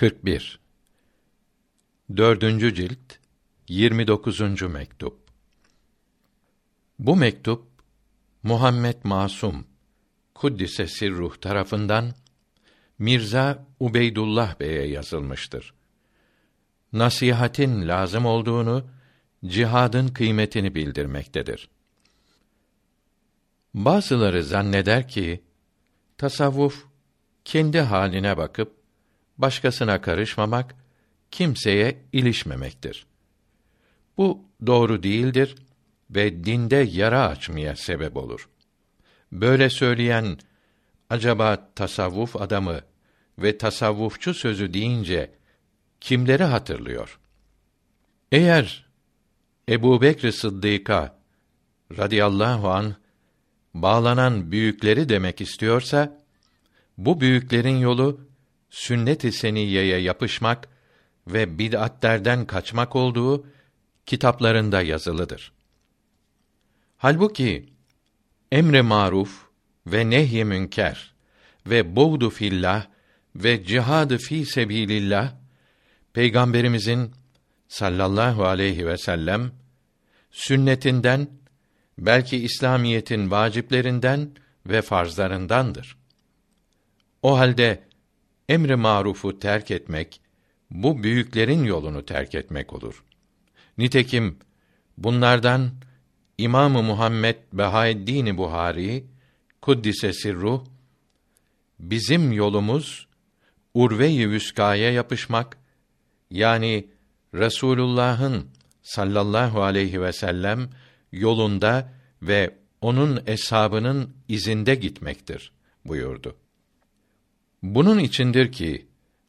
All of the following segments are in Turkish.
41 Dördüncü cilt 29. mektup Bu mektup Muhammed Masum Kuddise Sirruh tarafından Mirza Ubeydullah Bey'e yazılmıştır. Nasihatin lazım olduğunu, cihadın kıymetini bildirmektedir. Bazıları zanneder ki tasavvuf kendi haline bakıp başkasına karışmamak, kimseye ilişmemektir. Bu doğru değildir ve dinde yara açmaya sebep olur. Böyle söyleyen acaba tasavvuf adamı ve tasavvufçu sözü deyince kimleri hatırlıyor? Eğer Ebu Bekr Sıddık'a radıyallahu an bağlanan büyükleri demek istiyorsa, bu büyüklerin yolu sünnet-i seniyeye yapışmak ve bid'atlerden kaçmak olduğu kitaplarında yazılıdır. Halbuki emri maruf ve nehy münker ve buğdu fillah ve cihadı fi sebilillah peygamberimizin sallallahu aleyhi ve sellem sünnetinden belki İslamiyetin vaciplerinden ve farzlarındandır. O halde emri marufu terk etmek bu büyüklerin yolunu terk etmek olur. Nitekim bunlardan İmamı Muhammed Behaeddin Buhari kuddise sirruh bizim yolumuz urve-i vüskaya yapışmak yani Resulullah'ın sallallahu aleyhi ve sellem yolunda ve onun eshabının izinde gitmektir buyurdu. Bunun içindir ki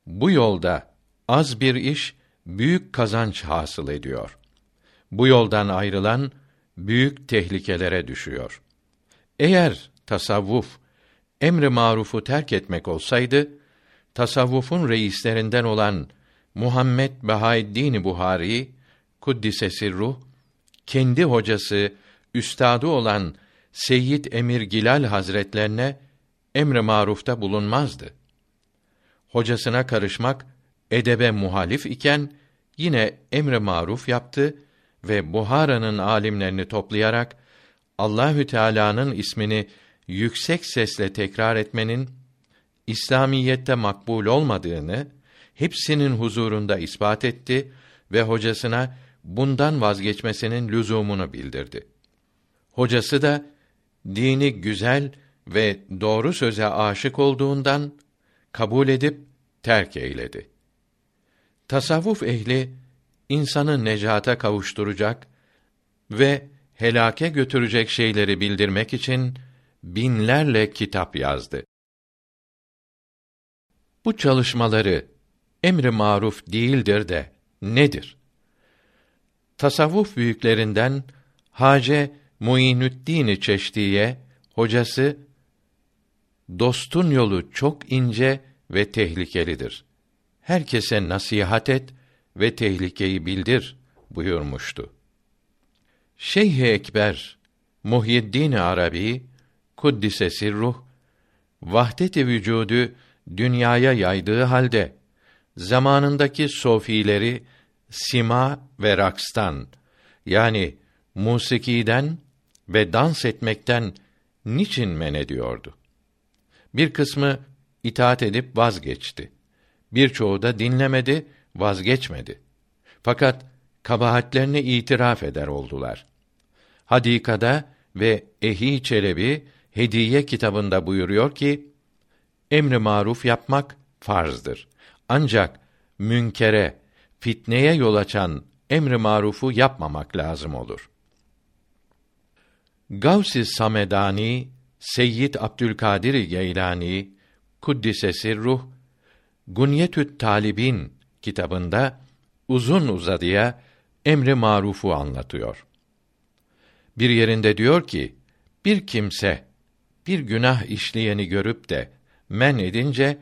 bu yolda az bir iş büyük kazanç hasıl ediyor. Bu yoldan ayrılan büyük tehlikelere düşüyor. Eğer tasavvuf emri marufu terk etmek olsaydı, tasavvufun reislerinden olan Muhammed Bahaeddin Buhari kuddise sirruh kendi hocası, üstadı olan Seyyid Emir Gilal Hazretlerine emri marufta bulunmazdı hocasına karışmak edebe muhalif iken yine emre maruf yaptı ve Buhara'nın alimlerini toplayarak Allahü Teala'nın ismini yüksek sesle tekrar etmenin İslamiyette makbul olmadığını hepsinin huzurunda ispat etti ve hocasına bundan vazgeçmesinin lüzumunu bildirdi. Hocası da dini güzel ve doğru söze aşık olduğundan kabul edip terk eyledi. Tasavvuf ehli insanı necata kavuşturacak ve helake götürecek şeyleri bildirmek için binlerle kitap yazdı. Bu çalışmaları emri maruf değildir de nedir? Tasavvuf büyüklerinden Hace Muinüddin Çeşdiye hocası dostun yolu çok ince ve tehlikelidir. Herkese nasihat et ve tehlikeyi bildir buyurmuştu. Şeyh Ekber Muhyiddin Arabi kuddise sirruh vahdet-i vücudu dünyaya yaydığı halde zamanındaki sofileri sima ve rakstan yani musikiden ve dans etmekten niçin men ediyordu? Bir kısmı itaat edip vazgeçti. Birçoğu da dinlemedi, vazgeçmedi. Fakat kabahatlerini itiraf eder oldular. Hadikada ve Ehi Çelebi Hediye kitabında buyuruyor ki emri maruf yapmak farzdır. Ancak münkere, fitneye yol açan emri marufu yapmamak lazım olur. Gavs-ı Samedani Seyyid Abdülkadir Geylani kuddise sirruh Gunyetü't Talibin kitabında uzun uzadıya emri marufu anlatıyor. Bir yerinde diyor ki, bir kimse bir günah işleyeni görüp de men edince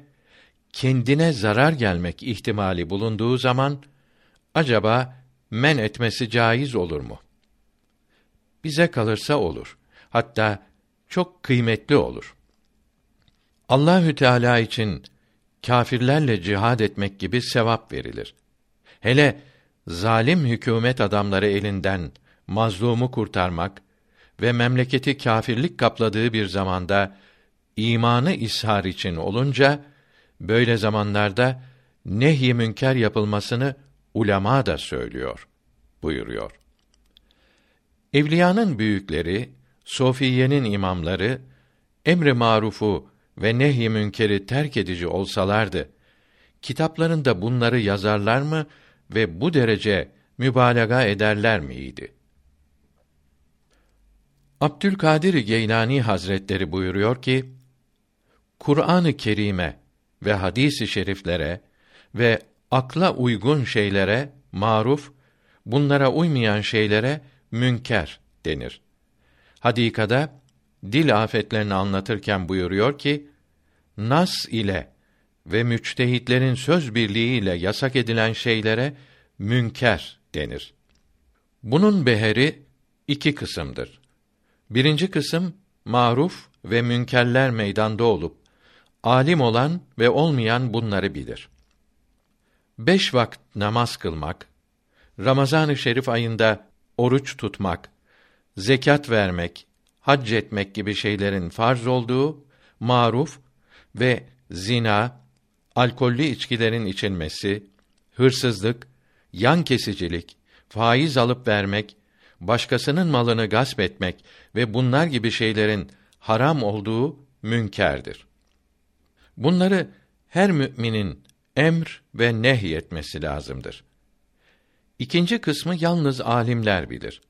kendine zarar gelmek ihtimali bulunduğu zaman acaba men etmesi caiz olur mu? Bize kalırsa olur. Hatta çok kıymetli olur. Allahü Teala için kâfirlerle cihad etmek gibi sevap verilir. Hele zalim hükümet adamları elinden mazlumu kurtarmak ve memleketi kâfirlik kapladığı bir zamanda imanı ishar için olunca böyle zamanlarda nehy münker yapılmasını ulema da söylüyor buyuruyor. Evliyanın büyükleri, sofiyenin imamları emri marufu ve nehy münkeri terk edici olsalardı kitaplarında bunları yazarlar mı ve bu derece mübalağa ederler miydi? Abdülkadir Geylani Hazretleri buyuruyor ki: Kur'an-ı Kerim'e ve hadis-i şeriflere ve akla uygun şeylere maruf, bunlara uymayan şeylere münker denir. Hadikada dil afetlerini anlatırken buyuruyor ki: Nas ile ve müçtehitlerin söz birliğiyle yasak edilen şeylere münker denir. Bunun beheri iki kısımdır. Birinci kısım maruf ve münkerler meydanda olup alim olan ve olmayan bunları bilir. Beş vakit namaz kılmak, Ramazan-ı Şerif ayında oruç tutmak, zekat vermek, hac etmek gibi şeylerin farz olduğu maruf ve zina, alkollü içkilerin içilmesi, hırsızlık, yan kesicilik, faiz alıp vermek, başkasının malını gasp etmek ve bunlar gibi şeylerin haram olduğu münkerdir. Bunları her müminin emr ve nehy etmesi lazımdır. İkinci kısmı yalnız alimler bilir.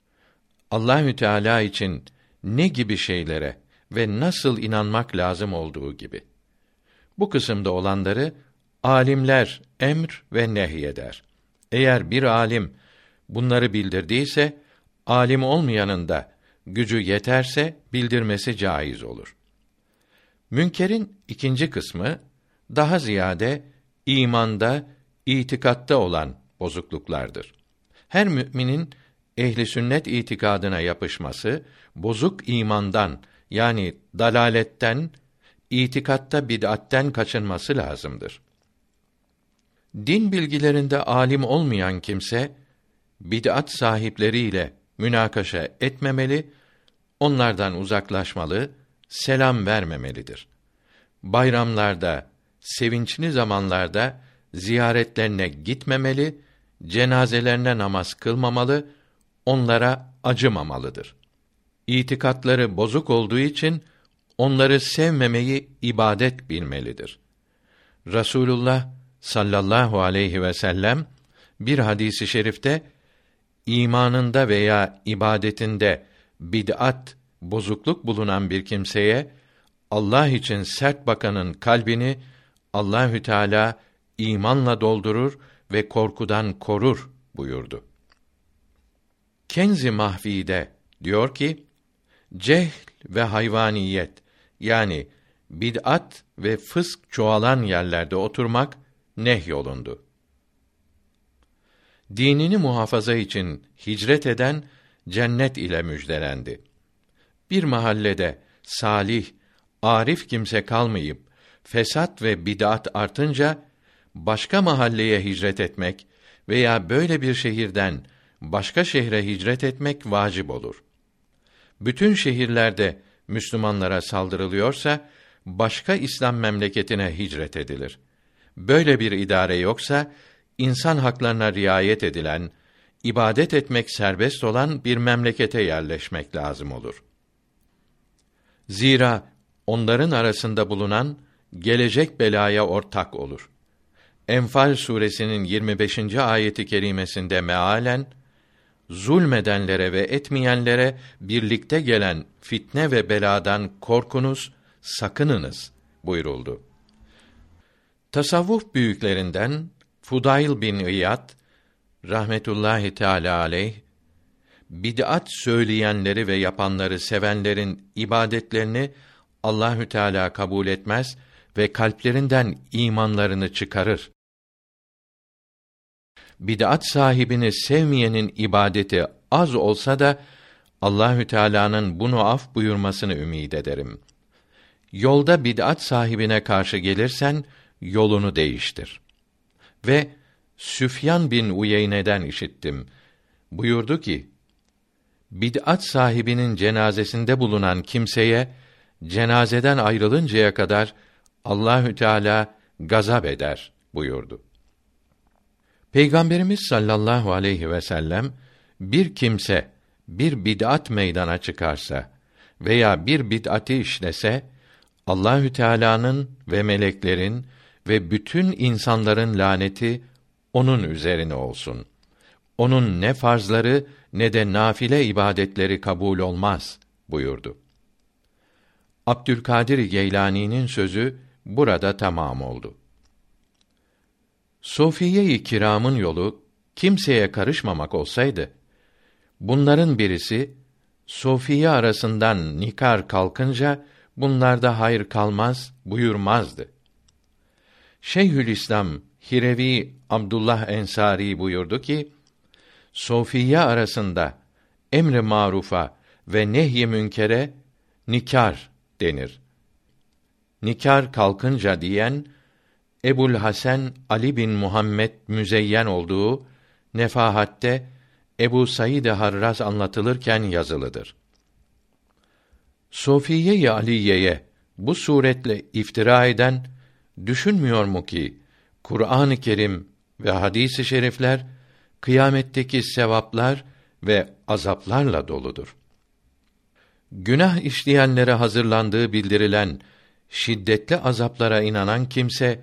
Allahü Teala için ne gibi şeylere ve nasıl inanmak lazım olduğu gibi. Bu kısımda olanları alimler emr ve nehy eder. Eğer bir alim bunları bildirdiyse alim olmayanın da gücü yeterse bildirmesi caiz olur. Münkerin ikinci kısmı daha ziyade imanda, itikatta olan bozukluklardır. Her müminin ehli sünnet itikadına yapışması bozuk imandan yani dalaletten, itikatta bid'atten kaçınması lazımdır. Din bilgilerinde alim olmayan kimse bid'at sahipleriyle münakaşa etmemeli, onlardan uzaklaşmalı, selam vermemelidir. Bayramlarda, sevinçli zamanlarda ziyaretlerine gitmemeli, cenazelerine namaz kılmamalı, onlara acımamalıdır. İtikatları bozuk olduğu için onları sevmemeyi ibadet bilmelidir. Rasulullah sallallahu aleyhi ve sellem bir hadisi şerifte imanında veya ibadetinde bid'at, bozukluk bulunan bir kimseye Allah için sert bakanın kalbini Allahü Teala imanla doldurur ve korkudan korur buyurdu. Kenzi Mahfi'de diyor ki, cehl ve hayvaniyet yani bid'at ve fısk çoğalan yerlerde oturmak nehyolundu. Dinini muhafaza için hicret eden cennet ile müjdelendi. Bir mahallede salih, arif kimse kalmayıp fesat ve bid'at artınca başka mahalleye hicret etmek veya böyle bir şehirden başka şehre hicret etmek vacip olur. Bütün şehirlerde Müslümanlara saldırılıyorsa başka İslam memleketine hicret edilir. Böyle bir idare yoksa insan haklarına riayet edilen, ibadet etmek serbest olan bir memlekete yerleşmek lazım olur. Zira onların arasında bulunan gelecek belaya ortak olur. Enfal suresinin 25. ayeti kerimesinde mealen zulmedenlere ve etmeyenlere birlikte gelen fitne ve beladan korkunuz, sakınınız buyuruldu. Tasavvuf büyüklerinden Fudayl bin İyad rahmetullahi teala aleyh bid'at söyleyenleri ve yapanları sevenlerin ibadetlerini Allahü Teala kabul etmez ve kalplerinden imanlarını çıkarır. Bid'at sahibini sevmeyenin ibadeti az olsa da Allahü Teala'nın bunu af buyurmasını ümid ederim. Yolda bid'at sahibine karşı gelirsen yolunu değiştir. Ve Süfyan bin Uyeyne'den işittim. Buyurdu ki, bid'at sahibinin cenazesinde bulunan kimseye cenazeden ayrılıncaya kadar Allahü Teala gazap eder buyurdu. Peygamberimiz sallallahu aleyhi ve sellem bir kimse bir bid'at meydana çıkarsa veya bir bid'ati işlese Allahü Teala'nın ve meleklerin ve bütün insanların laneti onun üzerine olsun. Onun ne farzları ne de nafile ibadetleri kabul olmaz buyurdu. Abdülkadir Geylani'nin sözü burada tamam oldu. Sofiye-i Kiram'ın yolu kimseye karışmamak olsaydı bunların birisi Sofiye arasından nikar kalkınca bunlarda hayır kalmaz buyurmazdı. Şeyhülislam Hirevi Abdullah Ensari buyurdu ki: Sofiye arasında emri marufa ve nehy münkere nikar denir. Nikar kalkınca diyen Ebul Hasan Ali bin Muhammed müzeyyen olduğu Nefahat'te Ebu Said Harraz anlatılırken yazılıdır. Sofiye-i Aliye'ye bu suretle iftira eden düşünmüyor mu ki Kur'an-ı Kerim ve hadis-i şerifler kıyametteki sevaplar ve azaplarla doludur. Günah işleyenlere hazırlandığı bildirilen şiddetli azaplara inanan kimse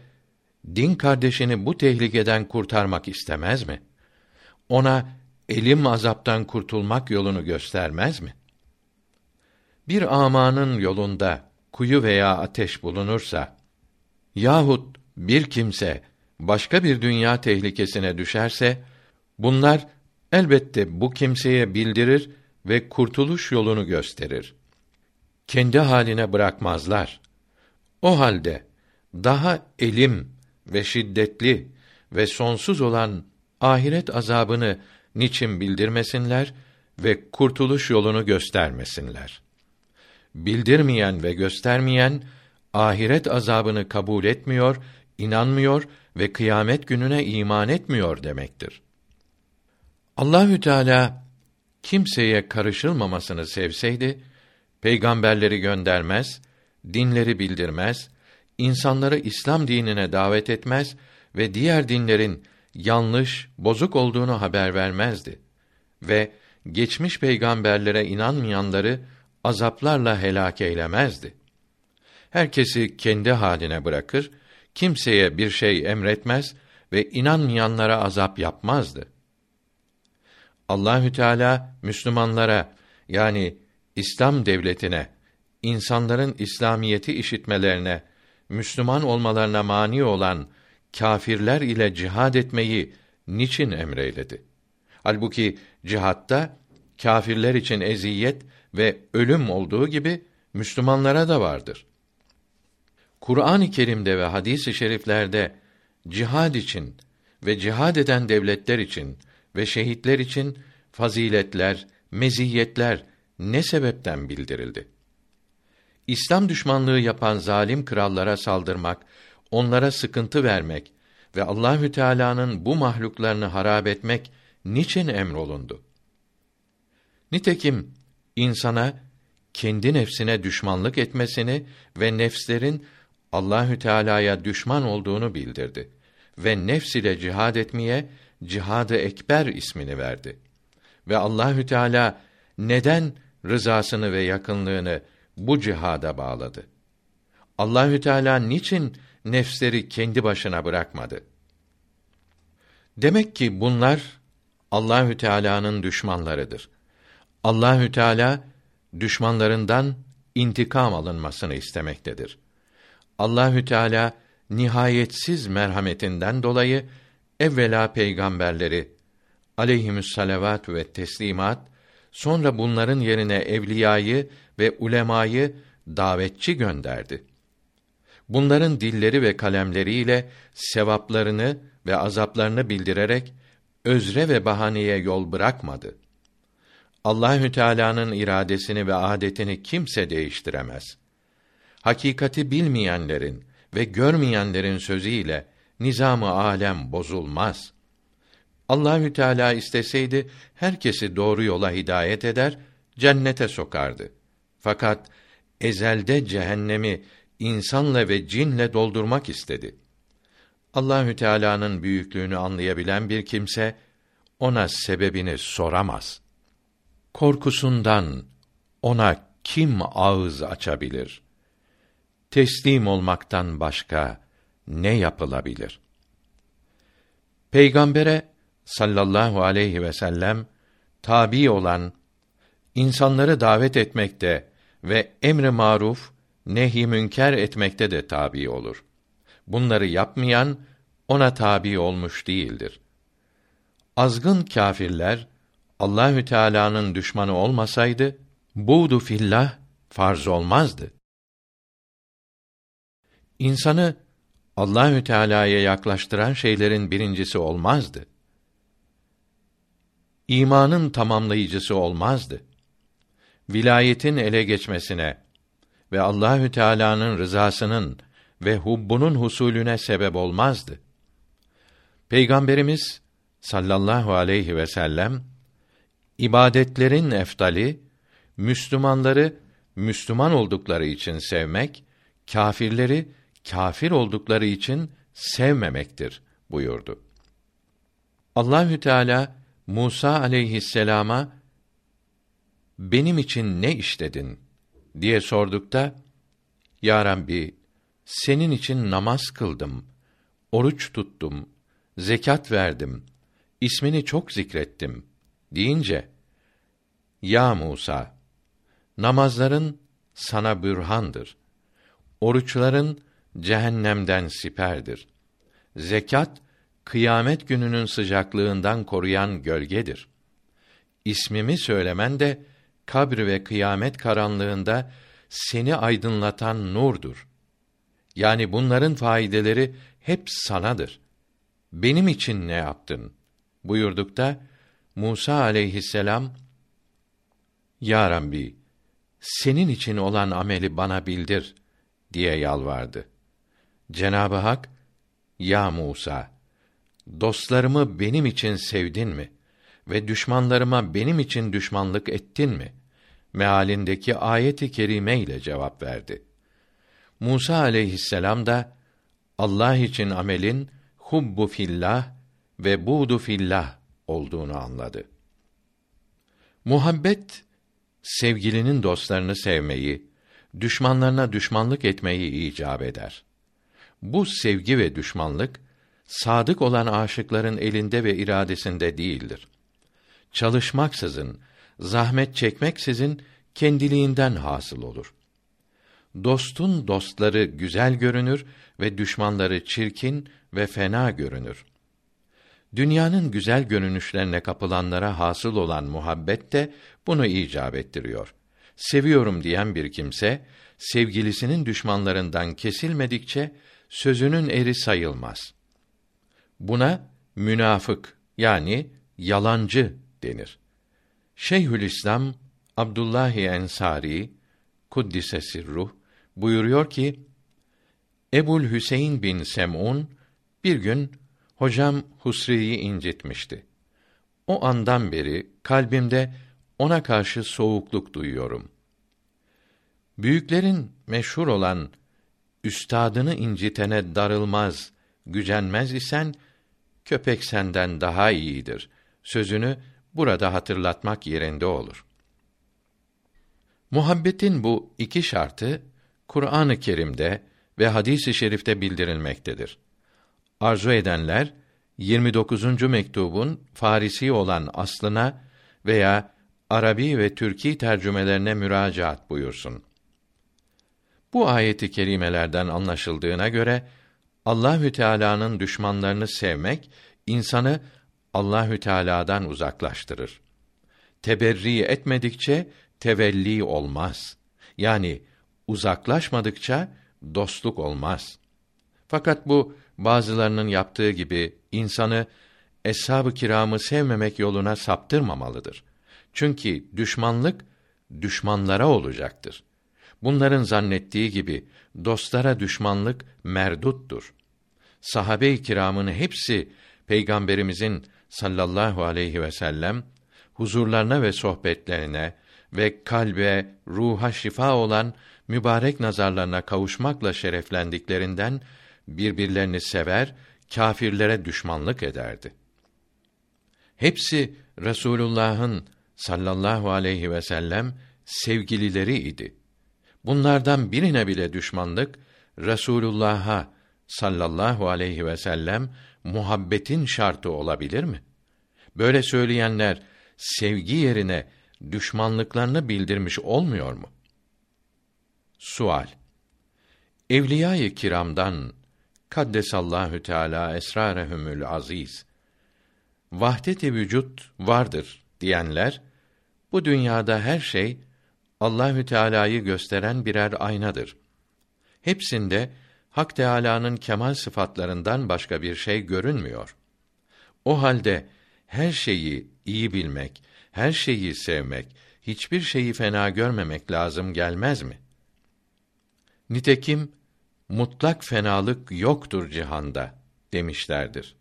din kardeşini bu tehlikeden kurtarmak istemez mi? Ona elim azaptan kurtulmak yolunu göstermez mi? Bir amanın yolunda kuyu veya ateş bulunursa yahut bir kimse başka bir dünya tehlikesine düşerse bunlar elbette bu kimseye bildirir ve kurtuluş yolunu gösterir. Kendi haline bırakmazlar. O halde daha elim ve şiddetli ve sonsuz olan ahiret azabını niçin bildirmesinler ve kurtuluş yolunu göstermesinler? Bildirmeyen ve göstermeyen ahiret azabını kabul etmiyor, inanmıyor ve kıyamet gününe iman etmiyor demektir. Allahü Teala kimseye karışılmamasını sevseydi peygamberleri göndermez, dinleri bildirmez, insanları İslam dinine davet etmez ve diğer dinlerin yanlış, bozuk olduğunu haber vermezdi ve geçmiş peygamberlere inanmayanları azaplarla helak eylemezdi. Herkesi kendi haline bırakır, kimseye bir şey emretmez ve inanmayanlara azap yapmazdı. Allahü Teala Müslümanlara yani İslam devletine, insanların İslamiyeti işitmelerine, Müslüman olmalarına mani olan kâfirler ile cihad etmeyi niçin emreyledi? Halbuki cihatta kâfirler için eziyet ve ölüm olduğu gibi Müslümanlara da vardır. Kur'an-ı Kerim'de ve hadis-i şeriflerde cihad için ve cihad eden devletler için ve şehitler için faziletler, meziyetler ne sebepten bildirildi? İslam düşmanlığı yapan zalim krallara saldırmak, onlara sıkıntı vermek ve Allahü Teala'nın bu mahluklarını harap etmek niçin emrolundu? Nitekim insana kendi nefsine düşmanlık etmesini ve nefslerin Allahü Teala'ya düşman olduğunu bildirdi ve nefs ile cihad etmeye cihadı ekber ismini verdi. Ve Allahü Teala neden rızasını ve yakınlığını bu cihada bağladı? Allahü Teala niçin nefsleri kendi başına bırakmadı? Demek ki bunlar Allahü Teala'nın düşmanlarıdır. Allahü Teala düşmanlarından intikam alınmasını istemektedir. Allahü Teala nihayetsiz merhametinden dolayı evvela peygamberleri aleyhimüs salavat ve teslimat sonra bunların yerine evliyayı ve ulemayı davetçi gönderdi. Bunların dilleri ve kalemleriyle sevaplarını ve azaplarını bildirerek özre ve bahaneye yol bırakmadı. Allahü Teala'nın iradesini ve adetini kimse değiştiremez. Hakikati bilmeyenlerin ve görmeyenlerin sözüyle nizamı alem bozulmaz. Allahü Teala isteseydi herkesi doğru yola hidayet eder, cennete sokardı. Fakat ezelde cehennemi insanla ve cinle doldurmak istedi. Allahü Teala'nın büyüklüğünü anlayabilen bir kimse ona sebebini soramaz. Korkusundan ona kim ağız açabilir? Teslim olmaktan başka ne yapılabilir? Peygambere sallallahu aleyhi ve sellem tabi olan insanları davet etmekte ve emri maruf nehi münker etmekte de tabi olur. Bunları yapmayan ona tabi olmuş değildir. Azgın kâfirler Allahü Teala'nın düşmanı olmasaydı buğdu fillah farz olmazdı. İnsanı Allahü Teala'ya yaklaştıran şeylerin birincisi olmazdı. İmanın tamamlayıcısı olmazdı. Vilayetin ele geçmesine ve Allahü Teala'nın rızasının ve hubbunun husulüne sebep olmazdı. Peygamberimiz sallallahu aleyhi ve sellem ibadetlerin eftali Müslümanları Müslüman oldukları için sevmek, kâfirleri kâfir oldukları için sevmemektir buyurdu. Allahü Teala Musa aleyhisselama benim için ne işledin diye sordukta Ya Rabbi senin için namaz kıldım, oruç tuttum, zekat verdim, ismini çok zikrettim deyince Ya Musa namazların sana bürhandır. Oruçların cehennemden siperdir. Zekat kıyamet gününün sıcaklığından koruyan gölgedir. İsmimi söylemen de kabr ve kıyamet karanlığında seni aydınlatan nurdur. Yani bunların faydeleri hep sanadır. Benim için ne yaptın? buyurdukta Musa aleyhisselam Ya Rabbi senin için olan ameli bana bildir diye yalvardı. Cenabı Hak Ya Musa dostlarımı benim için sevdin mi ve düşmanlarıma benim için düşmanlık ettin mi? mealindeki ayeti kerime ile cevap verdi. Musa aleyhisselam da Allah için amelin hubbu fillah ve budu fillah olduğunu anladı. Muhabbet sevgilinin dostlarını sevmeyi, düşmanlarına düşmanlık etmeyi icap eder. Bu sevgi ve düşmanlık sadık olan aşıkların elinde ve iradesinde değildir. Çalışmaksızın, zahmet çekmeksizin kendiliğinden hasıl olur. Dostun dostları güzel görünür ve düşmanları çirkin ve fena görünür. Dünyanın güzel görünüşlerine kapılanlara hasıl olan muhabbet de bunu icap ettiriyor. Seviyorum diyen bir kimse sevgilisinin düşmanlarından kesilmedikçe sözünün eri sayılmaz. Buna münafık yani yalancı denir. Şeyhülislam Abdullahi Ensari kuddise sirruh buyuruyor ki Ebul Hüseyin bin Sem'un bir gün hocam Husri'yi incitmişti. O andan beri kalbimde ona karşı soğukluk duyuyorum. Büyüklerin meşhur olan üstadını incitene darılmaz, gücenmez isen köpek senden daha iyidir sözünü burada hatırlatmak yerinde olur. Muhabbetin bu iki şartı Kur'an-ı Kerim'de ve hadis-i şerifte bildirilmektedir. Arzu edenler 29. mektubun Farisi olan aslına veya Arabi ve Türki tercümelerine müracaat buyursun. Bu ayeti kerimelerden anlaşıldığına göre Allahü Teala'nın düşmanlarını sevmek insanı Allahü Teala'dan uzaklaştırır. Teberri etmedikçe tevelli olmaz. Yani uzaklaşmadıkça dostluk olmaz. Fakat bu bazılarının yaptığı gibi insanı eshab-ı kiramı sevmemek yoluna saptırmamalıdır. Çünkü düşmanlık düşmanlara olacaktır. Bunların zannettiği gibi dostlara düşmanlık merduttur. Sahabe-i kiramın hepsi peygamberimizin sallallahu aleyhi ve sellem huzurlarına ve sohbetlerine ve kalbe, ruha şifa olan mübarek nazarlarına kavuşmakla şereflendiklerinden birbirlerini sever, kâfirlere düşmanlık ederdi. Hepsi Resulullah'ın sallallahu aleyhi ve sellem sevgilileri idi. Bunlardan birine bile düşmanlık Resulullah'a sallallahu aleyhi ve sellem muhabbetin şartı olabilir mi? Böyle söyleyenler sevgi yerine düşmanlıklarını bildirmiş olmuyor mu? Sual Evliya-i kiramdan kaddesallahu teala esrarehumül aziz vahdet-i vücut vardır diyenler bu dünyada her şey Allahü Teala'yı gösteren birer aynadır. Hepsinde Hak Teala'nın kemal sıfatlarından başka bir şey görünmüyor. O halde her şeyi iyi bilmek, her şeyi sevmek, hiçbir şeyi fena görmemek lazım gelmez mi? Nitekim mutlak fenalık yoktur cihanda demişlerdir.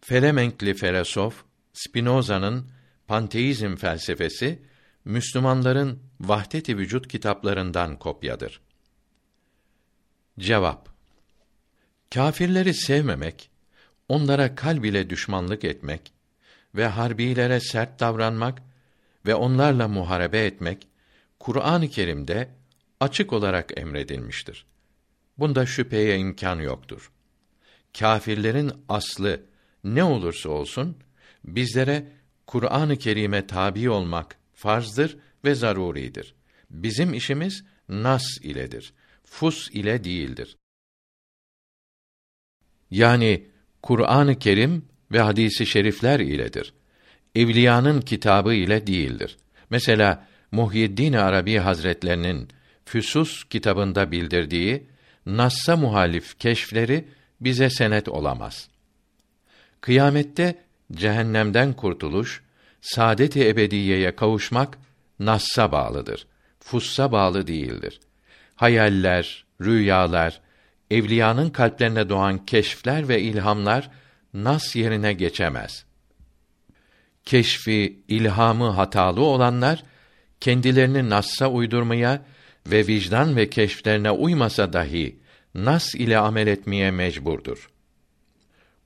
Felemenkli filozof Spinoza'nın Panteizm felsefesi Müslümanların vahdet-i vücut kitaplarından kopyadır. Cevap Kâfirleri sevmemek, onlara kalb ile düşmanlık etmek ve harbilere sert davranmak ve onlarla muharebe etmek Kur'an-ı Kerim'de açık olarak emredilmiştir. Bunda şüpheye imkan yoktur. Kâfirlerin aslı ne olursa olsun bizlere Kur'an-ı Kerim'e tabi olmak farzdır ve zaruridir. Bizim işimiz nas iledir. Fus ile değildir. Yani Kur'an-ı Kerim ve hadisi şerifler iledir. Evliyanın kitabı ile değildir. Mesela Muhyiddin Arabi Hazretlerinin Füsus kitabında bildirdiği Nassa muhalif keşfleri bize senet olamaz. Kıyamette cehennemden kurtuluş, saadet-i ebediyeye kavuşmak Nass'a bağlıdır. Fussa bağlı değildir. Hayaller, rüyalar, evliyanın kalplerine doğan keşfler ve ilhamlar nas yerine geçemez. Keşfi, ilhamı hatalı olanlar kendilerini nassa uydurmaya ve vicdan ve keşflerine uymasa dahi nas ile amel etmeye mecburdur.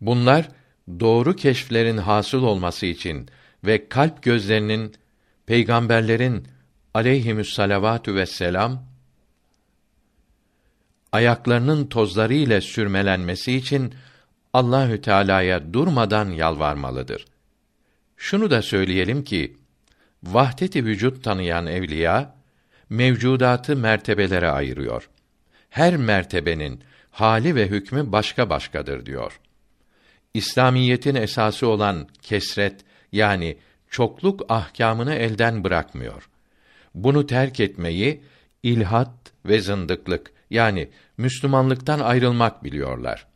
Bunlar doğru keşflerin hasıl olması için ve kalp gözlerinin peygamberlerin aleyhimüs salavatü vesselam ayaklarının tozları ile sürmelenmesi için Allahü Teala'ya durmadan yalvarmalıdır. Şunu da söyleyelim ki vahdeti vücut tanıyan evliya mevcudatı mertebelere ayırıyor. Her mertebenin hali ve hükmü başka başkadır diyor. İslamiyetin esası olan kesret yani çokluk ahkamını elden bırakmıyor. Bunu terk etmeyi ilhat ve zındıklık yani Müslümanlıktan ayrılmak biliyorlar.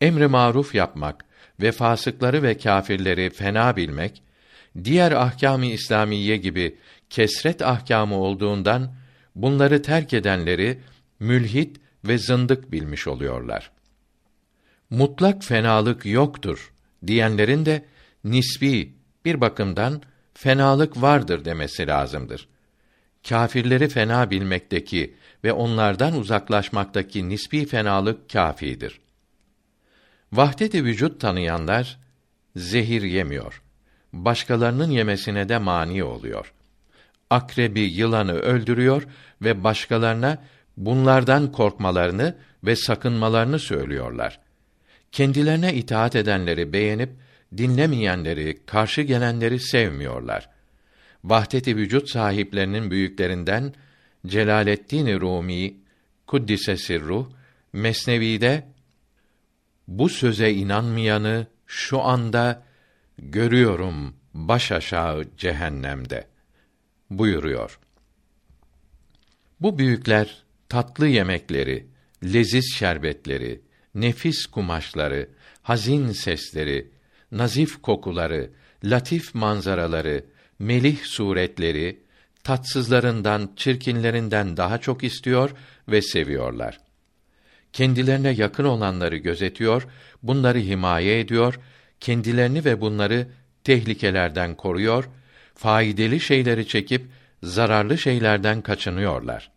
Emri maruf yapmak ve fasıkları ve kâfirleri fena bilmek diğer ahkâm-ı İslamiye gibi kesret ahkamı olduğundan bunları terk edenleri mülhit ve zındık bilmiş oluyorlar. Mutlak fenalık yoktur diyenlerin de nisbi bir bakımdan fenalık vardır demesi lazımdır. Kâfirleri fena bilmekteki ve onlardan uzaklaşmaktaki nisbi fenalık kâfidir. Vahdet-i vücut tanıyanlar zehir yemiyor. Başkalarının yemesine de mani oluyor. Akrebi, yılanı öldürüyor ve başkalarına bunlardan korkmalarını ve sakınmalarını söylüyorlar. Kendilerine itaat edenleri beğenip dinlemeyenleri, karşı gelenleri sevmiyorlar. Vahdet-i vücut sahiplerinin büyüklerinden Celaleddin Rumi kuddise sirruh Mesnevi'de bu söze inanmayanı şu anda görüyorum baş aşağı cehennemde buyuruyor. Bu büyükler tatlı yemekleri, leziz şerbetleri, nefis kumaşları, hazin sesleri, nazif kokuları, latif manzaraları, melih suretleri, tatsızlarından, çirkinlerinden daha çok istiyor ve seviyorlar. Kendilerine yakın olanları gözetiyor, bunları himaye ediyor, kendilerini ve bunları tehlikelerden koruyor, faydalı şeyleri çekip zararlı şeylerden kaçınıyorlar.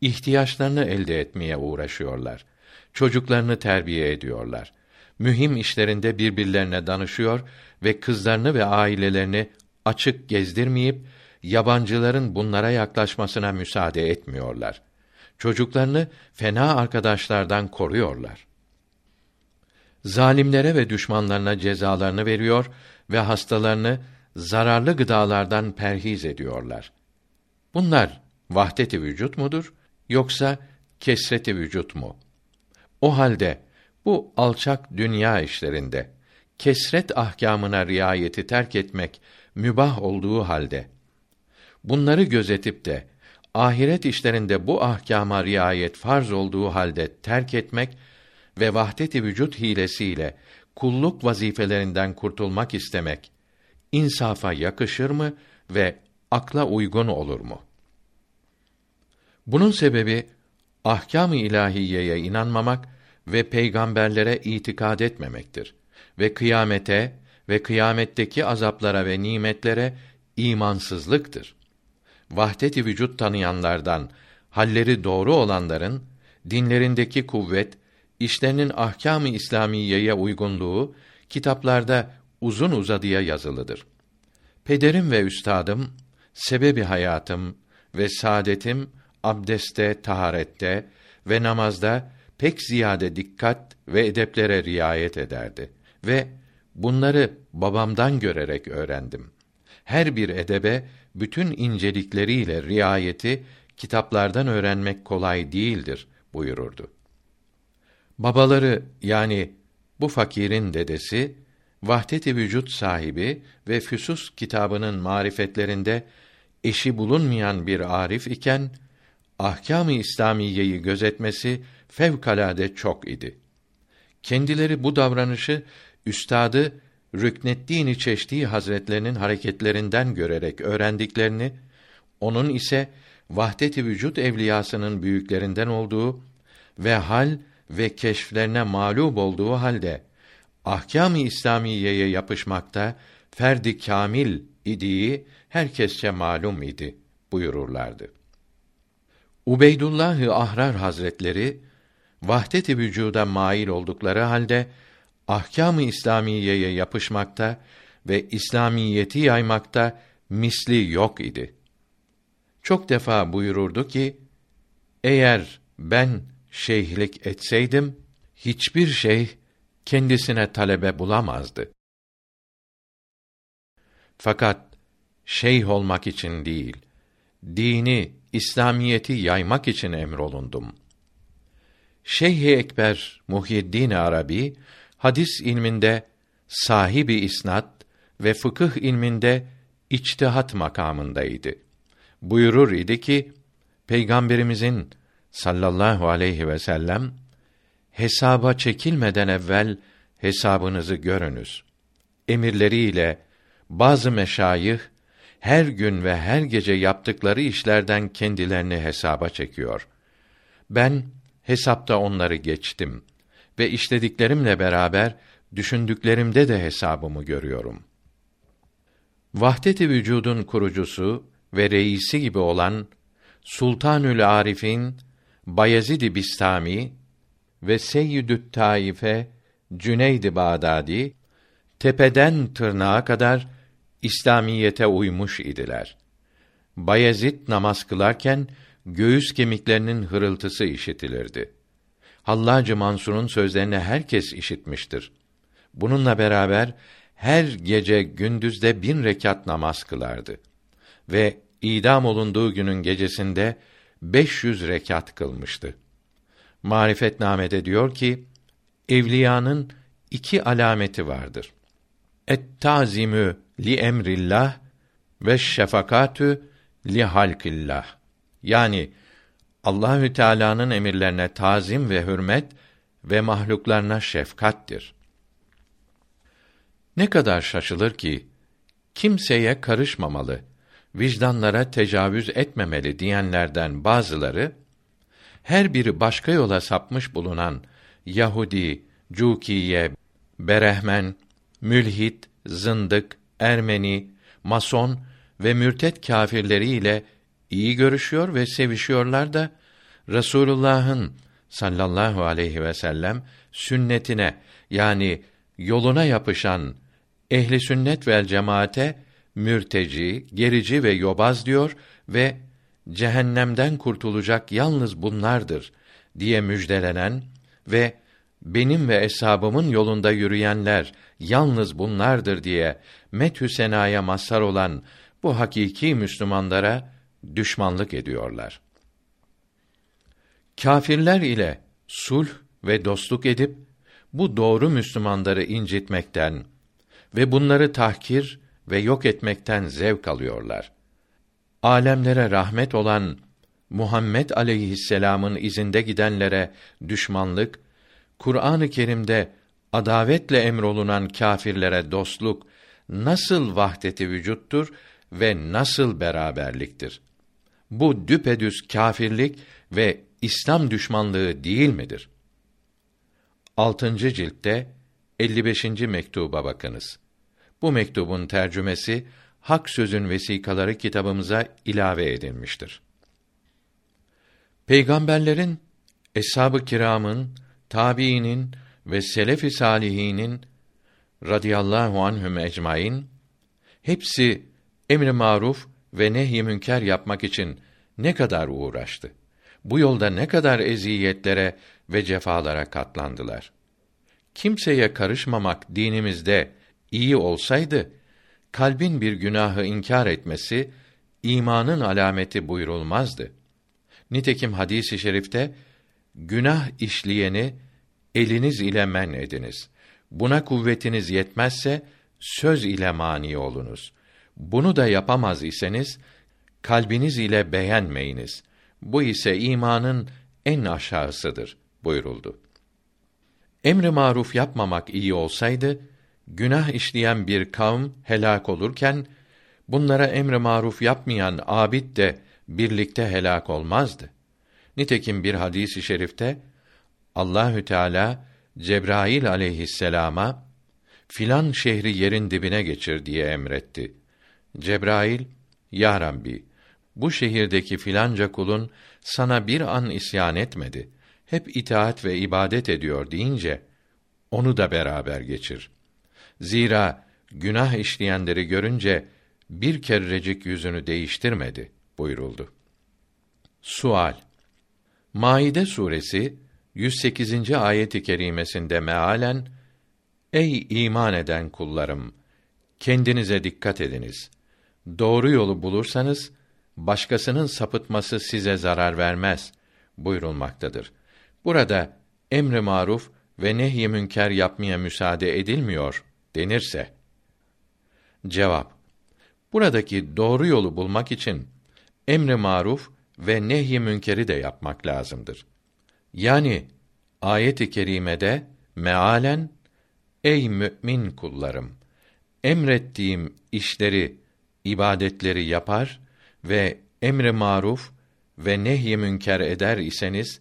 İhtiyaçlarını elde etmeye uğraşıyorlar. Çocuklarını terbiye ediyorlar. Mühim işlerinde birbirlerine danışıyor ve kızlarını ve ailelerini açık gezdirmeyip yabancıların bunlara yaklaşmasına müsaade etmiyorlar. Çocuklarını fena arkadaşlardan koruyorlar. Zalimlere ve düşmanlarına cezalarını veriyor ve hastalarını zararlı gıdalardan perhiz ediyorlar. Bunlar vahdeti vücut mudur yoksa kesreti vücut mu? O halde bu alçak dünya işlerinde kesret ahkamına riayeti terk etmek mübah olduğu halde bunları gözetip de ahiret işlerinde bu ahkama riayet farz olduğu halde terk etmek ve vahdeti vücut hilesiyle kulluk vazifelerinden kurtulmak istemek insafa yakışır mı ve akla uygun olur mu? Bunun sebebi ahkâm-ı ilahiyeye inanmamak ve peygamberlere itikad etmemektir ve kıyamete ve kıyametteki azaplara ve nimetlere imansızlıktır. Vahdet-i vücut tanıyanlardan halleri doğru olanların dinlerindeki kuvvet, işlerinin ahkâm-ı İslamiyeye uygunluğu kitaplarda uzun uzadıya yazılıdır. Pederim ve üstadım, sebebi hayatım ve saadetim abdeste, taharette ve namazda pek ziyade dikkat ve edeplere riayet ederdi ve bunları babamdan görerek öğrendim. Her bir edebe bütün incelikleriyle riayeti kitaplardan öğrenmek kolay değildir buyururdu. Babaları yani bu fakirin dedesi Vahdet-i Vücut sahibi ve Füsus kitabının marifetlerinde eşi bulunmayan bir arif iken ahkâm-ı İslamiyeyi gözetmesi fevkalade çok idi. Kendileri bu davranışı üstadı Rükneddin Çeşdi Hazretlerinin hareketlerinden görerek öğrendiklerini, onun ise vahdet-i vücut evliyasının büyüklerinden olduğu ve hal ve keşflerine mağlup olduğu halde ahkâm-ı İslamiyeye yapışmakta ferdi kamil idiği herkesçe malum idi buyururlardı. Ubeydullah Ahrar Hazretleri vahdet-i vücuda mail oldukları halde ahkâm-ı İslamiyeye yapışmakta ve İslamiyeti yaymakta misli yok idi. Çok defa buyururdu ki: Eğer ben şeyhlik etseydim hiçbir şey kendisine talebe bulamazdı. Fakat şeyh olmak için değil, dini, İslamiyeti yaymak için emrolundum. Şeyh-i Ekber Muhyiddin Arabi hadis ilminde sahibi isnat ve fıkıh ilminde içtihat makamındaydı. Buyurur idi ki Peygamberimizin sallallahu aleyhi ve sellem hesaba çekilmeden evvel hesabınızı görünüz. Emirleriyle bazı meşayih her gün ve her gece yaptıkları işlerden kendilerini hesaba çekiyor. Ben hesapta onları geçtim ve işlediklerimle beraber düşündüklerimde de hesabımı görüyorum. Vahdet-i vücudun kurucusu ve reisi gibi olan Sultanül Arif'in Bayezid-i Bistami ve Seyyidü't Taife Cüneyd-i Bağdadi tepeden tırnağa kadar İslamiyete uymuş idiler. Bayezid namaz kılarken göğüs kemiklerinin hırıltısı işitilirdi. Hallacı Mansur'un sözlerini herkes işitmiştir. Bununla beraber her gece gündüzde bin rekat namaz kılardı ve idam olunduğu günün gecesinde 500 rekat kılmıştı. Marifetname'de diyor ki, evliyanın iki alameti vardır. Et-tazimü li emrillah ve şefakatü li halkillah. Yani Allahü Teala'nın emirlerine tazim ve hürmet ve mahluklarına şefkattir. Ne kadar şaşılır ki kimseye karışmamalı vicdanlara tecavüz etmemeli diyenlerden bazıları her biri başka yola sapmış bulunan Yahudi, Cukiye, Berehmen, Mülhit, Zındık, Ermeni, Mason ve mürtet kâfirleriyle iyi görüşüyor ve sevişiyorlar da Resulullah'ın sallallahu aleyhi ve sellem sünnetine yani yoluna yapışan ehli sünnet vel cemaate mürteci, gerici ve yobaz diyor ve cehennemden kurtulacak yalnız bunlardır diye müjdelenen ve benim ve eshabımın yolunda yürüyenler yalnız bunlardır diye methü senaya mazhar olan bu hakiki Müslümanlara düşmanlık ediyorlar. Kâfirler ile sulh ve dostluk edip bu doğru Müslümanları incitmekten ve bunları tahkir ve yok etmekten zevk alıyorlar. Alemlere rahmet olan Muhammed aleyhisselam'ın izinde gidenlere düşmanlık, Kur'an-ı Kerim'de adavetle emrolunan kâfirlere dostluk nasıl vahdeti vücuttur ve nasıl beraberliktir? Bu düpedüz kâfirlik ve İslam düşmanlığı değil midir? 6. ciltte 55. mektuba bakınız. Bu mektubun tercümesi Hak Sözün Vesikaları kitabımıza ilave edilmiştir. Peygamberlerin, eshab-ı kiramın, tabiinin ve selef-i salihinin radıyallahu anhum ecmaîn hepsi emri maruf ve nehy münker yapmak için ne kadar uğraştı. Bu yolda ne kadar eziyetlere ve cefalara katlandılar. Kimseye karışmamak dinimizde iyi olsaydı kalbin bir günahı inkar etmesi imanın alameti buyurulmazdı. Nitekim hadisi şerifte günah işleyeni eliniz ile men ediniz. Buna kuvvetiniz yetmezse söz ile mani olunuz. Bunu da yapamaz iseniz kalbiniz ile beğenmeyiniz. Bu ise imanın en aşağısıdır buyuruldu. Emri maruf yapmamak iyi olsaydı günah işleyen bir kavm helak olurken bunlara emri maruf yapmayan abid de birlikte helak olmazdı. Nitekim bir hadisi i şerifte Allahü Teala Cebrail aleyhisselama filan şehri yerin dibine geçir diye emretti. Cebrail, Ya Rabbi, bu şehirdeki filanca kulun sana bir an isyan etmedi. Hep itaat ve ibadet ediyor deyince, onu da beraber geçir. Zira günah işleyenleri görünce bir kerecik yüzünü değiştirmedi buyuruldu. Sual Maide suresi 108. ayet-i kerimesinde mealen Ey iman eden kullarım kendinize dikkat ediniz. Doğru yolu bulursanız başkasının sapıtması size zarar vermez buyurulmaktadır. Burada emri maruf ve nehy münker yapmaya müsaade edilmiyor denirse cevap buradaki doğru yolu bulmak için emri maruf ve nehy münkeri de yapmak lazımdır. Yani ayet-i kerimede mealen ey mümin kullarım emrettiğim işleri ibadetleri yapar ve emri maruf ve nehy münker eder iseniz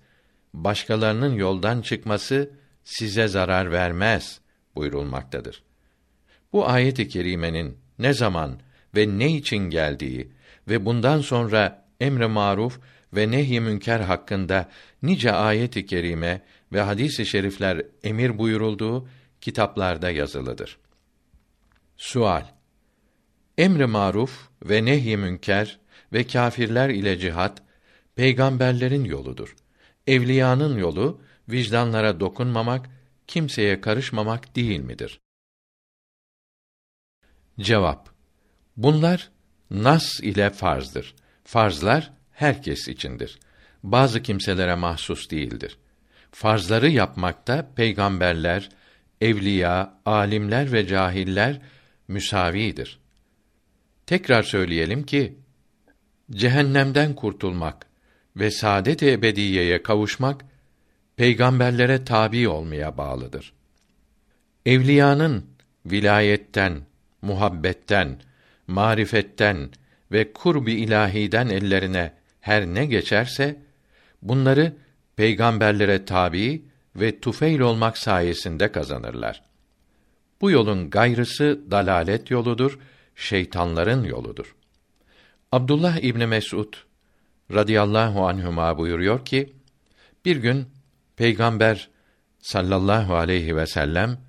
başkalarının yoldan çıkması size zarar vermez buyurulmaktadır. Bu ayet-i kerimenin ne zaman ve ne için geldiği ve bundan sonra emri maruf ve nehy münker hakkında nice ayet-i kerime ve hadis-i şerifler emir buyurulduğu kitaplarda yazılıdır. Sual Emri maruf ve nehy münker ve kâfirler ile cihat peygamberlerin yoludur. Evliyanın yolu vicdanlara dokunmamak, kimseye karışmamak değil midir? Cevap Bunlar nas ile farzdır. Farzlar herkes içindir. Bazı kimselere mahsus değildir. Farzları yapmakta peygamberler, evliya, alimler ve cahiller müsavidir. Tekrar söyleyelim ki cehennemden kurtulmak ve saadet ebediyeye kavuşmak peygamberlere tabi olmaya bağlıdır. Evliyanın vilayetten, muhabbetten, marifetten ve kurbi ilahiden ellerine her ne geçerse bunları peygamberlere tabi ve tufeyl olmak sayesinde kazanırlar. Bu yolun gayrısı dalalet yoludur, şeytanların yoludur. Abdullah İbni Mes'ud radıyallahu anhuma buyuruyor ki, bir gün Peygamber sallallahu aleyhi ve sellem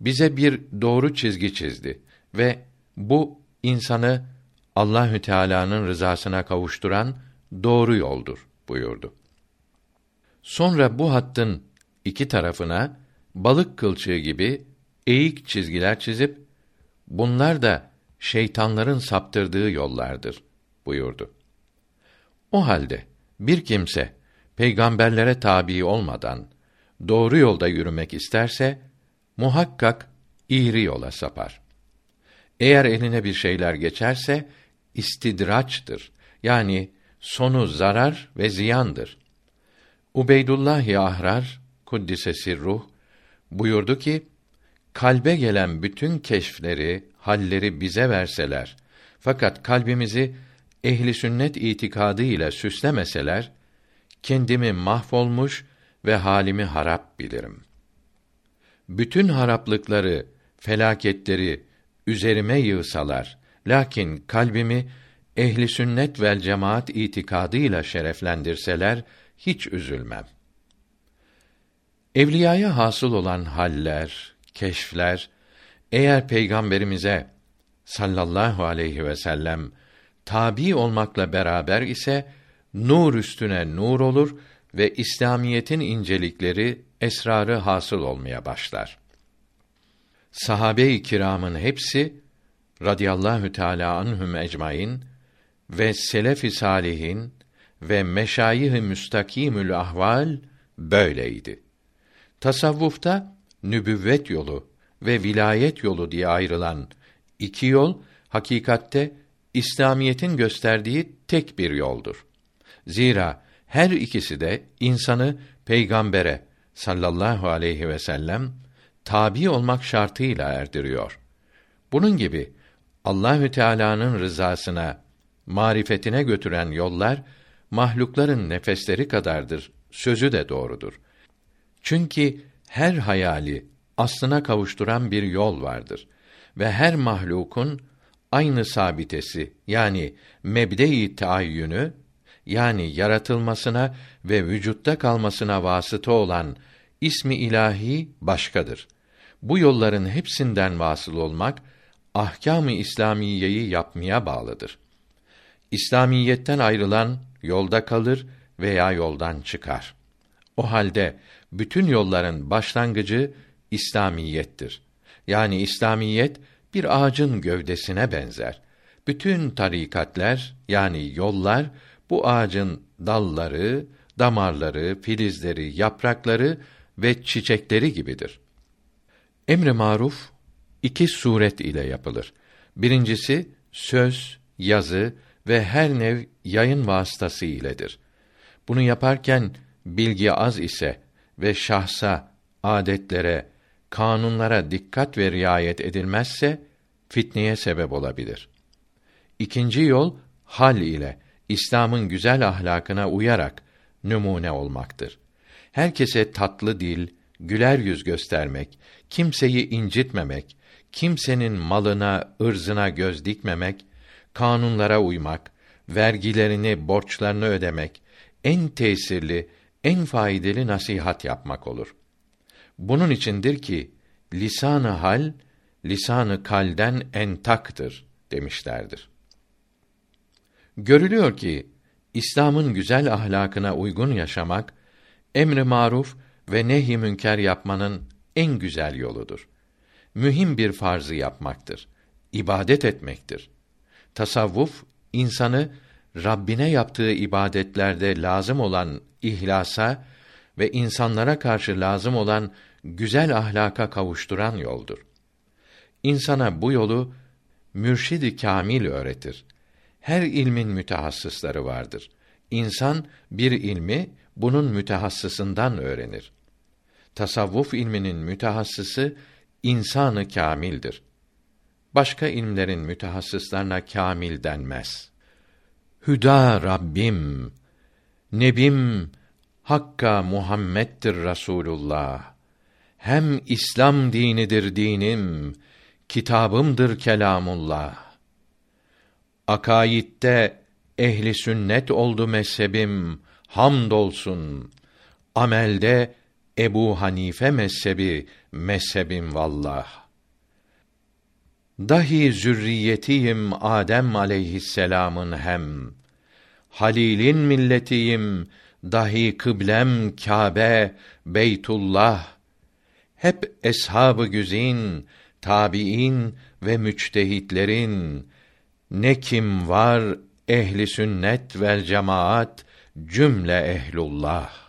bize bir doğru çizgi çizdi ve bu insanı Allahü Teala'nın rızasına kavuşturan doğru yoldur buyurdu. Sonra bu hattın iki tarafına balık kılçığı gibi eğik çizgiler çizip bunlar da şeytanların saptırdığı yollardır buyurdu. O halde bir kimse peygamberlere tabi olmadan doğru yolda yürümek isterse muhakkak iğri yola sapar. Eğer eline bir şeyler geçerse istidraçtır. Yani sonu zarar ve ziyandır. Ubeydullah Ahrar kuddise sirruh buyurdu ki kalbe gelen bütün keşfleri, halleri bize verseler fakat kalbimizi ehli sünnet itikadı ile süslemeseler kendimi mahvolmuş ve halimi harap bilirim. Bütün haraplıkları, felaketleri üzerime yığsalar, lakin kalbimi ehli sünnet vel cemaat itikadıyla şereflendirseler hiç üzülmem. Evliyaya hasıl olan haller, keşfler eğer peygamberimize sallallahu aleyhi ve sellem tabi olmakla beraber ise nur üstüne nur olur ve İslamiyetin incelikleri, esrarı hasıl olmaya başlar. Sahabe-i kiramın hepsi radıyallahu teala anhum ecmaîn ve selef-i salihin ve meşayih-i müstakimül ahval böyleydi. Tasavvufta nübüvvet yolu ve vilayet yolu diye ayrılan iki yol hakikatte İslamiyetin gösterdiği tek bir yoldur. Zira her ikisi de insanı peygambere sallallahu aleyhi ve sellem tabi olmak şartıyla erdiriyor. Bunun gibi Allahü Teala'nın rızasına, marifetine götüren yollar mahlukların nefesleri kadardır. Sözü de doğrudur. Çünkü her hayali aslına kavuşturan bir yol vardır ve her mahlukun aynı sabitesi yani mebde-i taayyünü yani yaratılmasına ve vücutta kalmasına vasıta olan ismi ilahi başkadır. Bu yolların hepsinden vasıl olmak ahkâm-ı İslamiyeyi yapmaya bağlıdır. İslamiyetten ayrılan yolda kalır veya yoldan çıkar. O halde bütün yolların başlangıcı İslamiyettir. Yani İslamiyet bir ağacın gövdesine benzer. Bütün tarikatler yani yollar bu ağacın dalları, damarları, filizleri, yaprakları ve çiçekleri gibidir. Emri maruf iki suret ile yapılır. Birincisi söz, yazı ve her nev yayın vasıtası iledir. Bunu yaparken bilgi az ise ve şahsa, adetlere, kanunlara dikkat ve riayet edilmezse fitneye sebep olabilir. İkinci yol hal ile İslam'ın güzel ahlakına uyarak numune olmaktır. Herkese tatlı dil, güler yüz göstermek, kimseyi incitmemek, kimsenin malına, ırzına göz dikmemek, kanunlara uymak, vergilerini, borçlarını ödemek en tesirli, en faydalı nasihat yapmak olur. Bunun içindir ki lisanı hal lisanı kalden entaktır demişlerdir. Görülüyor ki İslam'ın güzel ahlakına uygun yaşamak emri maruf ve nehi münker yapmanın en güzel yoludur. Mühim bir farzı yapmaktır. ibadet etmektir. Tasavvuf insanı Rabbine yaptığı ibadetlerde lazım olan ihlasa ve insanlara karşı lazım olan güzel ahlaka kavuşturan yoldur. İnsana bu yolu mürşidi kamil öğretir. Her ilmin mütehassısları vardır. İnsan bir ilmi bunun mütehassısından öğrenir. Tasavvuf ilminin mütehassısı insanı kamildir. Başka ilimlerin mütehassıslarına kamil denmez. Hüda Rabbim, Nebim Hakka Muhammed'dir Rasulullah. Hem İslam dinidir dinim, kitabımdır kelamullah. Akaidde ehli sünnet oldu mezhebim, hamdolsun. Amelde Ebu Hanife mezhebi, mezhebim vallah. Dahi zürriyetiyim Adem aleyhisselamın hem. Halil'in milletiyim, dahi kıblem Kâbe, Beytullah. Hep eshab-ı güzin, tabiin ve müçtehitlerin ne kim var ehli sünnet vel cemaat cümle ehlullah